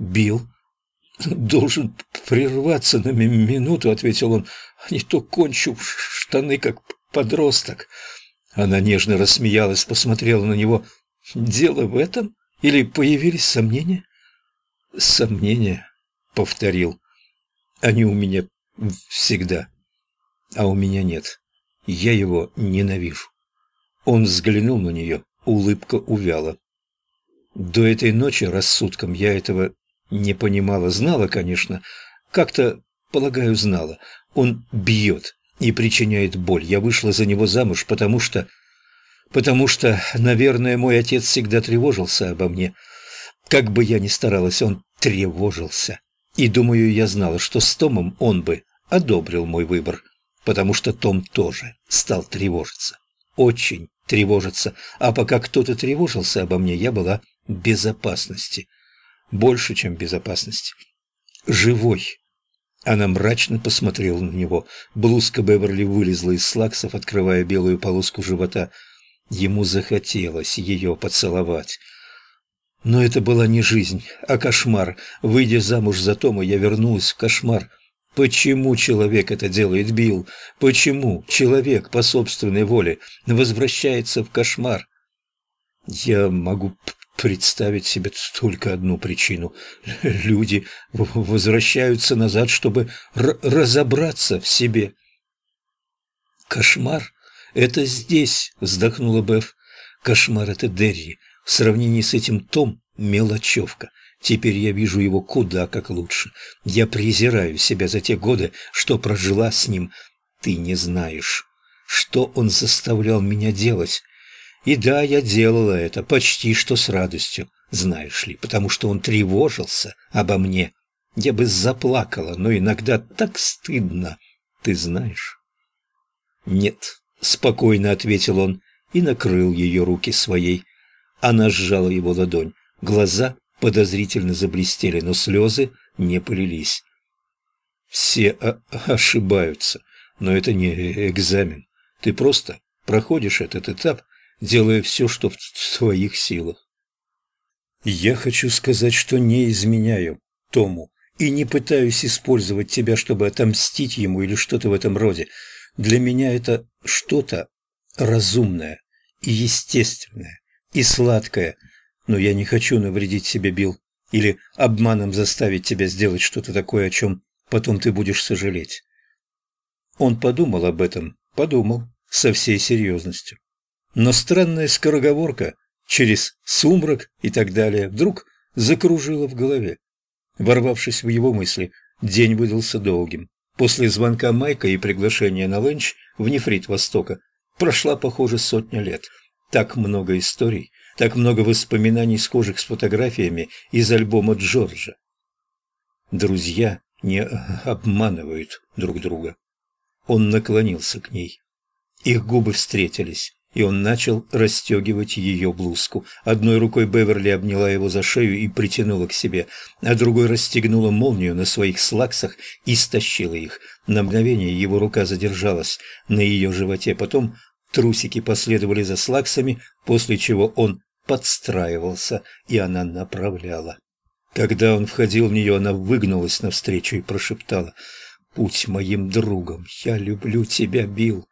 Бил должен прерваться на минуту», — ответил он, — «а не то кончу штаны, как подросток». Она нежно рассмеялась, посмотрела на него. «Дело в этом? Или появились сомнения?» «Сомнения», — повторил. «Они у меня всегда, а у меня нет. Я его ненавижу». Он взглянул на нее, улыбка увяла. До этой ночи рассудком я этого не понимала, знала, конечно, как-то, полагаю, знала. Он бьет и причиняет боль. Я вышла за него замуж, потому что... Потому что, наверное, мой отец всегда тревожился обо мне. Как бы я ни старалась, он тревожился. И, думаю, я знала, что с Томом он бы одобрил мой выбор, потому что Том тоже стал тревожиться. Очень тревожиться. А пока кто-то тревожился обо мне, я была в безопасности больше, чем безопасности. Живой. Она мрачно посмотрела на него. Блузка Беверли вылезла из слаксов, открывая белую полоску живота. Ему захотелось ее поцеловать. Но это была не жизнь, а кошмар. Выйдя замуж за Тома, я вернулась в кошмар. Почему человек это делает, Билл? Почему человек по собственной воле возвращается в кошмар? Я могу представить себе только одну причину. Люди возвращаются назад, чтобы разобраться в себе. «Кошмар — это здесь», — вздохнула Беф. «Кошмар — это Дерри. В сравнении с этим Том — мелочевка. Теперь я вижу его куда как лучше. Я презираю себя за те годы, что прожила с ним. Ты не знаешь, что он заставлял меня делать. И да, я делала это почти что с радостью, знаешь ли, потому что он тревожился обо мне. Я бы заплакала, но иногда так стыдно, ты знаешь. Нет, спокойно ответил он и накрыл ее руки своей. Она сжала его ладонь. Глаза подозрительно заблестели, но слезы не полились. Все ошибаются, но это не экзамен. Ты просто проходишь этот этап делая все, что в твоих силах. Я хочу сказать, что не изменяю Тому и не пытаюсь использовать тебя, чтобы отомстить ему или что-то в этом роде. Для меня это что-то разумное и естественное и сладкое, но я не хочу навредить себе, Билл, или обманом заставить тебя сделать что-то такое, о чем потом ты будешь сожалеть. Он подумал об этом, подумал со всей серьезностью. Но странная скороговорка через сумрак и так далее вдруг закружила в голове. Ворвавшись в его мысли, день выдался долгим. После звонка Майка и приглашения на ленч в нефрит Востока прошла, похоже, сотня лет. Так много историй, так много воспоминаний, схожих с фотографиями из альбома Джорджа. Друзья не обманывают друг друга. Он наклонился к ней. Их губы встретились и он начал расстегивать ее блузку. Одной рукой Беверли обняла его за шею и притянула к себе, а другой расстегнула молнию на своих слаксах и стащила их. На мгновение его рука задержалась на ее животе, потом трусики последовали за слаксами, после чего он подстраивался, и она направляла. Когда он входил в нее, она выгнулась навстречу и прошептала «Будь моим другом, я люблю тебя, Билл».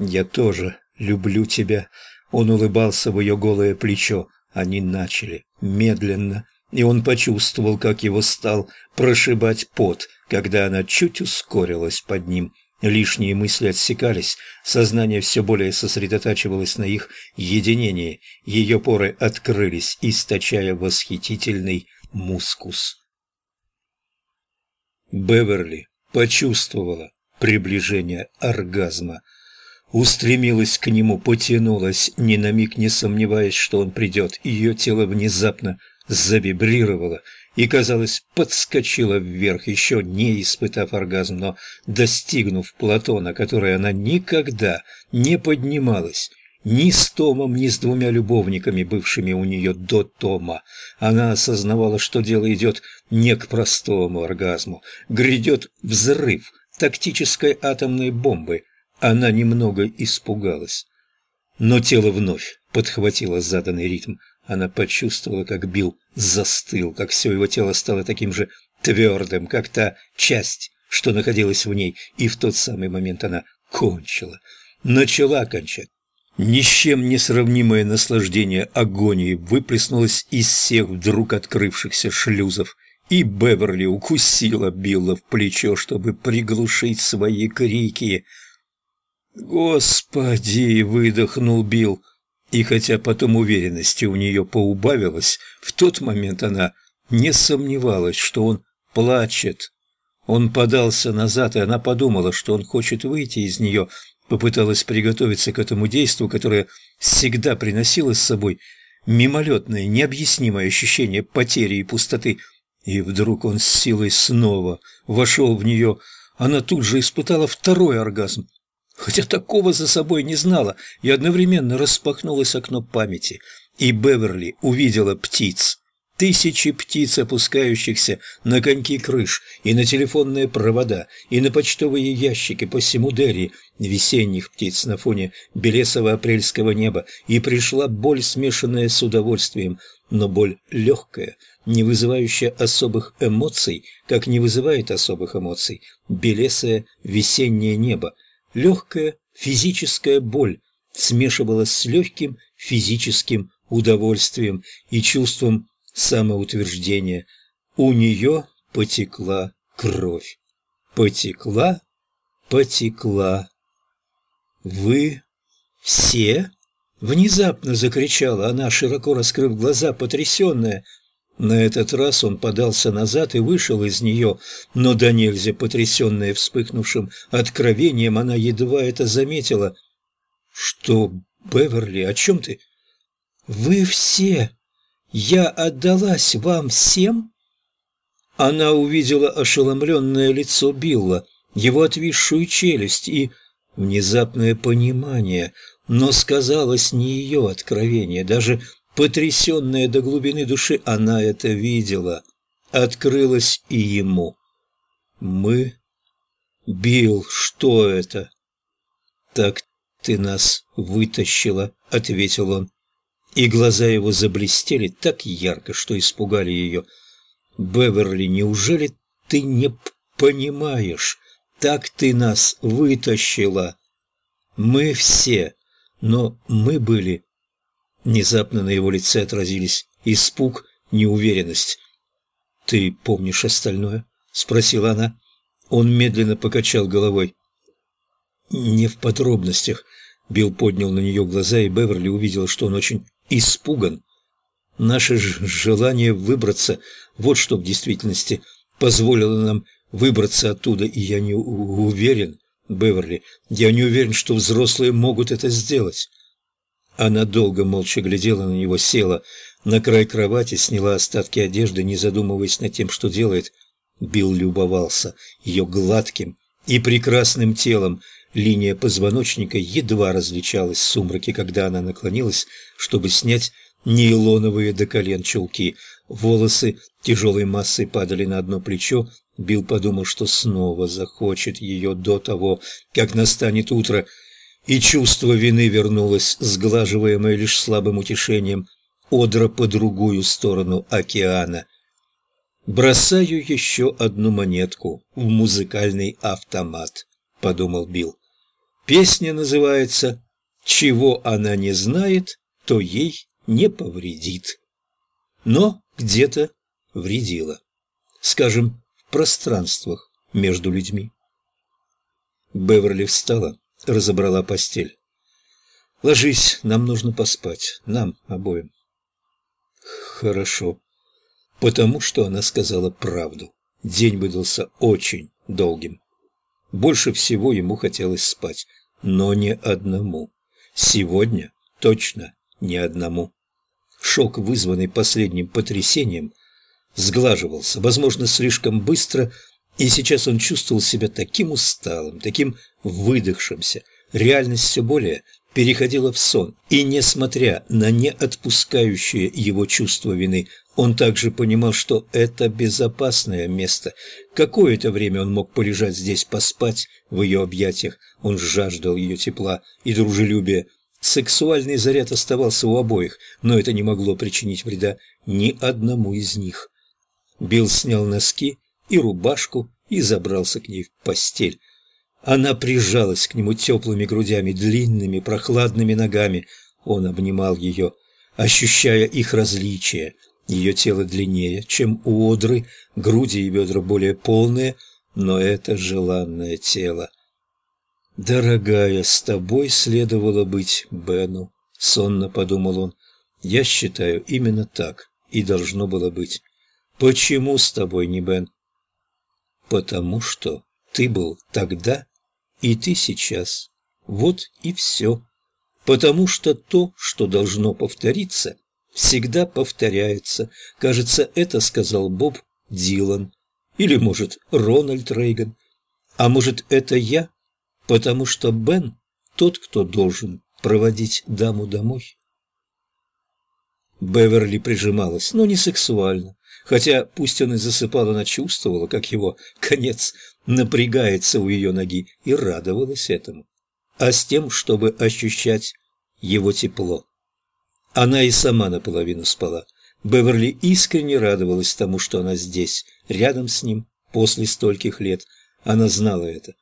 «Я тоже», люблю тебя». Он улыбался в ее голое плечо. Они начали медленно, и он почувствовал, как его стал прошибать пот, когда она чуть ускорилась под ним. Лишние мысли отсекались, сознание все более сосредотачивалось на их единении, ее поры открылись, источая восхитительный мускус. Беверли почувствовала приближение оргазма – устремилась к нему, потянулась, ни на миг не сомневаясь, что он придет. Ее тело внезапно завибрировало и, казалось, подскочило вверх, еще не испытав оргазм, но достигнув плато, на которое она никогда не поднималась. Ни с Томом, ни с двумя любовниками, бывшими у нее до Тома. Она осознавала, что дело идет не к простому оргазму. Грядет взрыв тактической атомной бомбы – она немного испугалась. Но тело вновь подхватило заданный ритм. Она почувствовала, как Билл застыл, как все его тело стало таким же твердым, как та часть, что находилась в ней, и в тот самый момент она кончила, начала кончать. Ни с чем не сравнимое наслаждение агонии выплеснулось из всех вдруг открывшихся шлюзов, и Беверли укусила Билла в плечо, чтобы приглушить свои крики. «Господи!» — выдохнул Билл. И хотя потом уверенности у нее поубавилось, в тот момент она не сомневалась, что он плачет. Он подался назад, и она подумала, что он хочет выйти из нее, попыталась приготовиться к этому действу, которое всегда приносило с собой мимолетное, необъяснимое ощущение потери и пустоты. И вдруг он с силой снова вошел в нее. Она тут же испытала второй оргазм, хотя такого за собой не знала, и одновременно распахнулось окно памяти, и Беверли увидела птиц. Тысячи птиц, опускающихся на коньки крыш, и на телефонные провода, и на почтовые ящики по всему Дерри, весенних птиц на фоне белесого апрельского неба, и пришла боль, смешанная с удовольствием, но боль легкая, не вызывающая особых эмоций, как не вызывает особых эмоций белесое весеннее небо. Легкая физическая боль смешивалась с легким физическим удовольствием и чувством самоутверждения. У нее потекла кровь. Потекла, потекла. «Вы все?» — внезапно закричала она, широко раскрыв глаза, потрясенная. На этот раз он подался назад и вышел из нее, но до нельзя потрясенная вспыхнувшим откровением, она едва это заметила. «Что, Беверли, о чем ты?» «Вы все!» Я отдалась вам всем?» Она увидела ошеломленное лицо Билла, его отвисшую челюсть и внезапное понимание, но сказалось не ее откровение, даже потрясенная до глубины души, она это видела. Открылось и ему. «Мы? Билл, что это?» «Так ты нас вытащила», — ответил он и глаза его заблестели так ярко, что испугали ее. «Беверли, неужели ты не понимаешь? Так ты нас вытащила!» «Мы все, но мы были...» Внезапно на его лице отразились испуг, неуверенность. «Ты помнишь остальное?» — спросила она. Он медленно покачал головой. «Не в подробностях». Билл поднял на нее глаза, и Беверли увидел, что он очень испуган. Наше желание выбраться, вот что в действительности позволило нам выбраться оттуда, и я не уверен, Беверли, я не уверен, что взрослые могут это сделать. Она долго молча глядела на него, села на край кровати, сняла остатки одежды, не задумываясь над тем, что делает. Билл любовался ее гладким и прекрасным телом, Линия позвоночника едва различалась в сумраке, когда она наклонилась, чтобы снять нейлоновые до колен чулки. Волосы тяжелой массой падали на одно плечо. Билл подумал, что снова захочет ее до того, как настанет утро, и чувство вины вернулось, сглаживаемое лишь слабым утешением, одра по другую сторону океана. «Бросаю еще одну монетку в музыкальный автомат», — подумал Билл. Песня называется «Чего она не знает, то ей не повредит». Но где-то вредила. Скажем, в пространствах между людьми. Беверли встала, разобрала постель. «Ложись, нам нужно поспать, нам обоим». «Хорошо», потому что она сказала правду. День выдался очень долгим. Больше всего ему хотелось спать, но не одному. Сегодня точно не одному. Шок, вызванный последним потрясением, сглаживался, возможно, слишком быстро, и сейчас он чувствовал себя таким усталым, таким выдохшимся. Реальность все более переходила в сон, и, несмотря на не отпускающее его чувство вины, он также понимал, что это безопасное место. Какое-то время он мог полежать здесь, поспать в ее объятиях. Он жаждал ее тепла и дружелюбия. Сексуальный заряд оставался у обоих, но это не могло причинить вреда ни одному из них. Билл снял носки и рубашку и забрался к ней в постель. Она прижалась к нему теплыми грудями, длинными, прохладными ногами. Он обнимал ее, ощущая их различия. Ее тело длиннее, чем у Одры, груди и бедра более полные, но это желанное тело. «Дорогая, с тобой следовало быть Бену», — сонно подумал он. «Я считаю, именно так и должно было быть. Почему с тобой не Бен?» «Потому что ты был тогда, и ты сейчас. Вот и все. Потому что то, что должно повториться, всегда повторяется. Кажется, это сказал Боб Дилан. Или, может, Рональд Рейган. А может, это я потому что Бен – тот, кто должен проводить даму домой. Беверли прижималась, но не сексуально, хотя пусть он и засыпал, она чувствовала, как его конец напрягается у ее ноги, и радовалась этому, а с тем, чтобы ощущать его тепло. Она и сама наполовину спала. Беверли искренне радовалась тому, что она здесь, рядом с ним, после стольких лет. Она знала это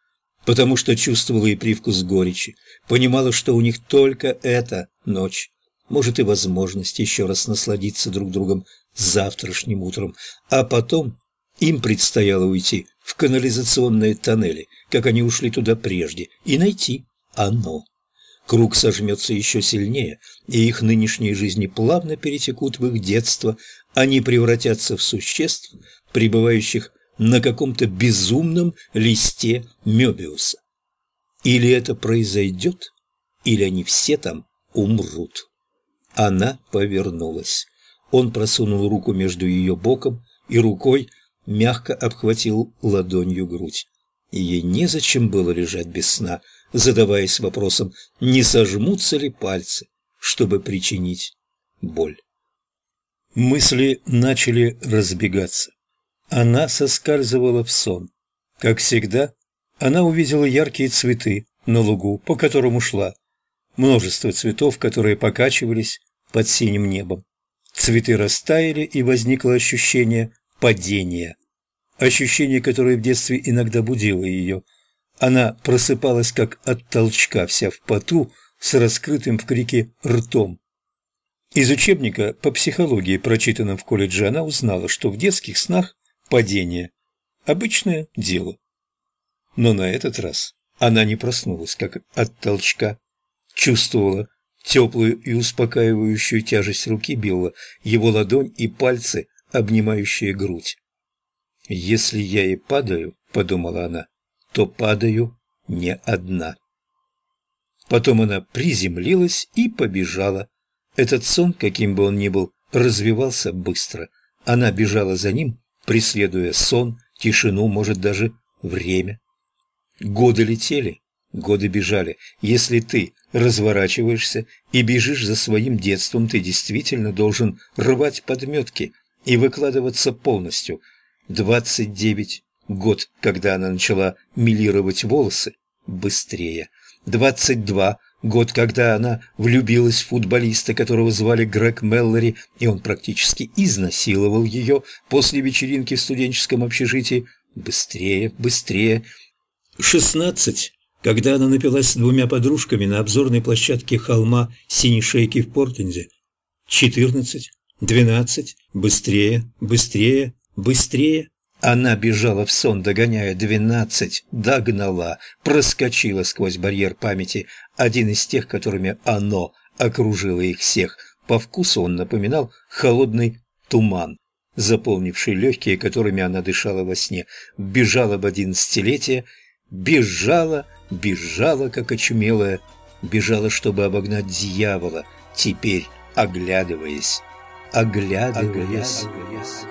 потому что чувствовала и привкус горечи, понимала, что у них только эта ночь, может и возможность еще раз насладиться друг другом завтрашним утром, а потом им предстояло уйти в канализационные тоннели, как они ушли туда прежде, и найти оно. Круг сожмется еще сильнее, и их нынешние жизни плавно перетекут в их детство, они превратятся в существ, пребывающих на каком-то безумном листе Мёбиуса. Или это произойдет, или они все там умрут. Она повернулась. Он просунул руку между ее боком и рукой мягко обхватил ладонью грудь. И ей незачем было лежать без сна, задаваясь вопросом, не сожмутся ли пальцы, чтобы причинить боль. Мысли начали разбегаться. Она соскальзывала в сон. Как всегда, она увидела яркие цветы на лугу, по которому шла. Множество цветов, которые покачивались под синим небом. Цветы растаяли, и возникло ощущение падения. Ощущение, которое в детстве иногда будило ее. Она просыпалась как от толчка, вся в поту, с раскрытым в крике ртом. Из учебника по психологии, прочитанном в колледже, она узнала, что в детских снах падение. Обычное дело. Но на этот раз она не проснулась, как от толчка. Чувствовала теплую и успокаивающую тяжесть руки Билла, его ладонь и пальцы, обнимающие грудь. «Если я и падаю, — подумала она, — то падаю не одна». Потом она приземлилась и побежала. Этот сон, каким бы он ни был, развивался быстро. Она бежала за ним, преследуя сон, тишину, может, даже время. Годы летели, годы бежали. Если ты разворачиваешься и бежишь за своим детством, ты действительно должен рвать подметки и выкладываться полностью. Двадцать девять год, когда она начала милировать волосы, быстрее. Двадцать два Год, когда она влюбилась в футболиста, которого звали Грег Меллори, и он практически изнасиловал ее после вечеринки в студенческом общежитии. Быстрее, быстрее. Шестнадцать. Когда она напилась с двумя подружками на обзорной площадке холма Синей Шейки в Портенде. Четырнадцать. Двенадцать. Быстрее, быстрее, быстрее. Она бежала в сон, догоняя двенадцать, догнала, проскочила сквозь барьер памяти, один из тех, которыми оно окружило их всех. По вкусу он напоминал холодный туман, заполнивший легкие, которыми она дышала во сне. Бежала в одиннадцатилетие, бежала, бежала, как очумелая, бежала, чтобы обогнать дьявола, теперь оглядываясь, оглядываясь. оглядываясь.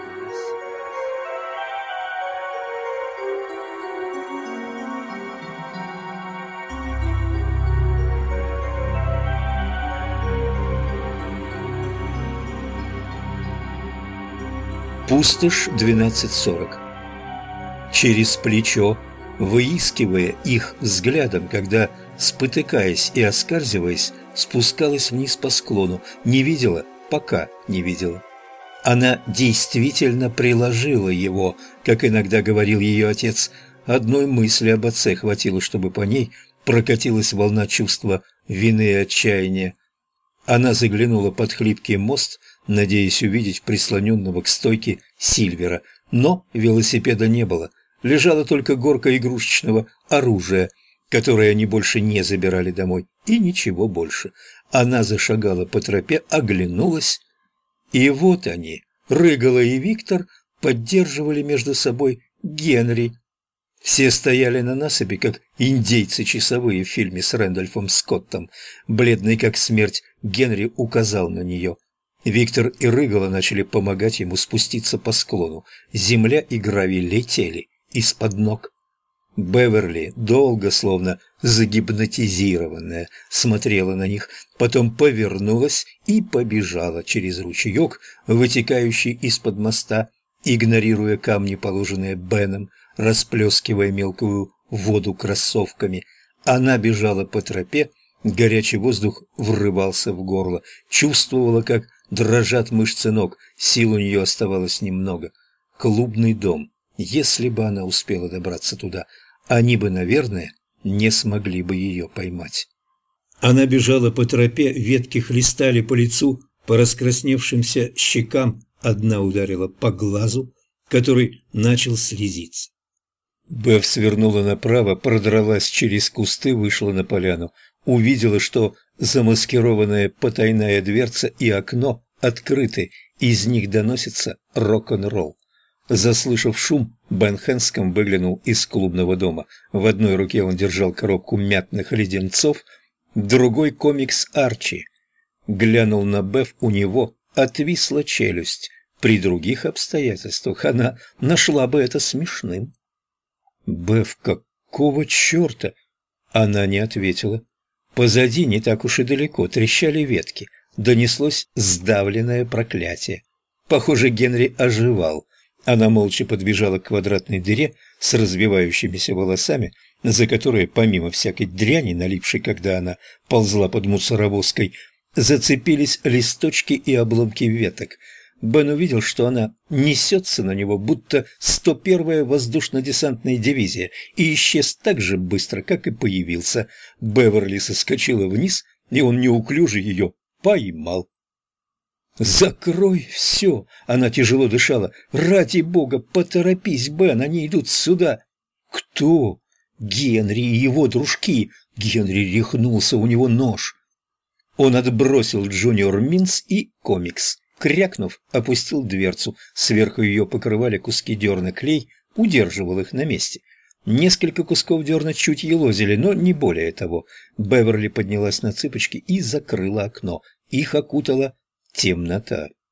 Пустошь 1240. Через плечо, выискивая их взглядом, когда, спотыкаясь и оскальзываясь, спускалась вниз по склону. Не видела? Пока не видела. Она действительно приложила его, как иногда говорил ее отец. Одной мысли об отце хватило, чтобы по ней прокатилась волна чувства вины и отчаяния. Она заглянула под хлипкий мост, надеясь увидеть прислоненного к стойке Сильвера, но велосипеда не было. Лежала только горка игрушечного оружия, которое они больше не забирали домой, и ничего больше. Она зашагала по тропе, оглянулась и вот они, Рыгала и Виктор, поддерживали между собой Генри. Все стояли на насыпи, как индейцы часовые в фильме с Рэндольфом Скоттом. Бледный как смерть, Генри указал на нее. Виктор и Рыгала начали помогать ему спуститься по склону. Земля и гравий летели из-под ног. Беверли долго, словно загипнотизированная, смотрела на них, потом повернулась и побежала через ручеек, вытекающий из-под моста, игнорируя камни, положенные Беном, расплескивая мелкую воду кроссовками. Она бежала по тропе, горячий воздух врывался в горло, чувствовала, как дрожат мышцы ног, сил у нее оставалось немного. Клубный дом. Если бы она успела добраться туда, они бы, наверное, не смогли бы ее поймать. Она бежала по тропе, ветки хлестали по лицу, по раскрасневшимся щекам, одна ударила по глазу, который начал слезиться. Беф свернула направо, продралась через кусты, вышла на поляну. Увидела, что замаскированная потайная дверца и окно открыты, из них доносится рок-н-ролл. Заслышав шум, Бен Хэнском выглянул из клубного дома. В одной руке он держал коробку мятных леденцов, другой комикс Арчи. Глянул на Беф, у него отвисла челюсть. При других обстоятельствах она нашла бы это смешным. «Беф, какого черта?» Она не ответила. Позади, не так уж и далеко, трещали ветки. Донеслось сдавленное проклятие. Похоже, Генри оживал. Она молча подбежала к квадратной дыре с развивающимися волосами, за которые, помимо всякой дряни, налипшей, когда она ползла под мусоровозкой, зацепились листочки и обломки веток. Бен увидел, что она несется на него, будто 101-я воздушно-десантная дивизия, и исчез так же быстро, как и появился. Беверли соскочила вниз, и он неуклюже ее поймал. «Закрой все!» — она тяжело дышала. «Ради бога, поторопись, Бен, они идут сюда!» «Кто?» «Генри и его дружки!» Генри рехнулся, у него нож. Он отбросил Junior Mints и комикс. Крякнув, опустил дверцу. Сверху ее покрывали куски дерна клей, удерживал их на месте. Несколько кусков дерна чуть елозили, но не более того. Беверли поднялась на цыпочки и закрыла окно. Их окутала темнота.